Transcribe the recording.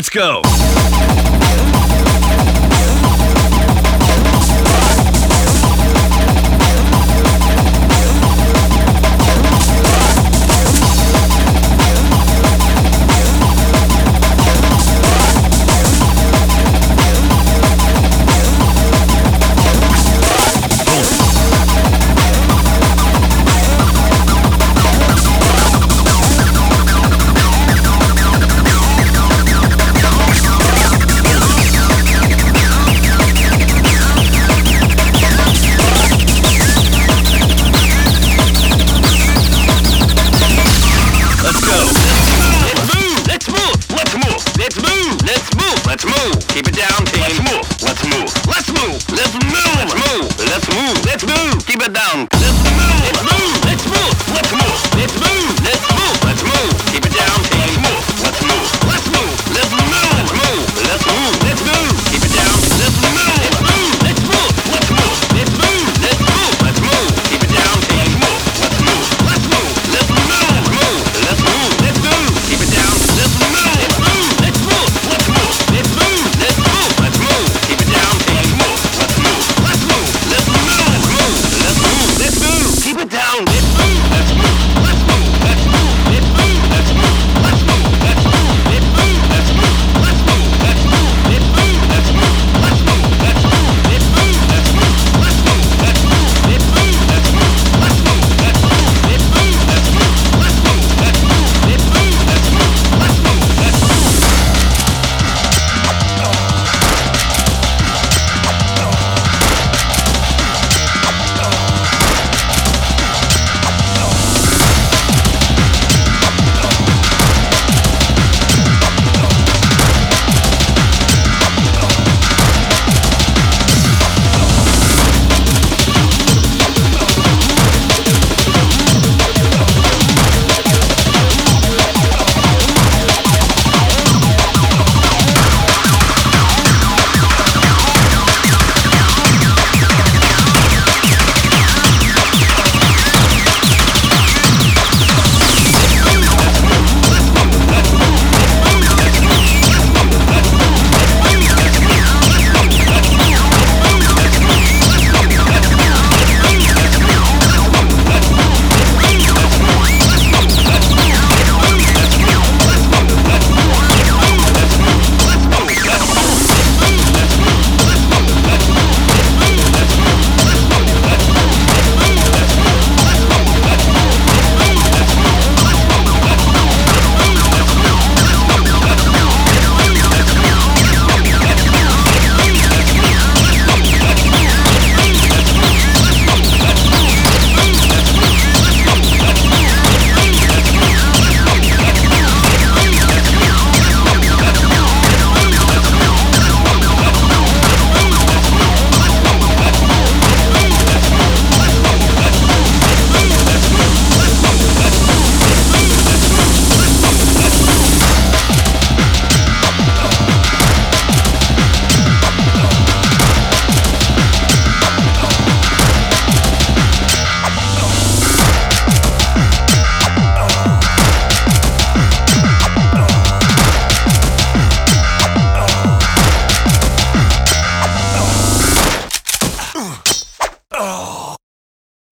Let's go.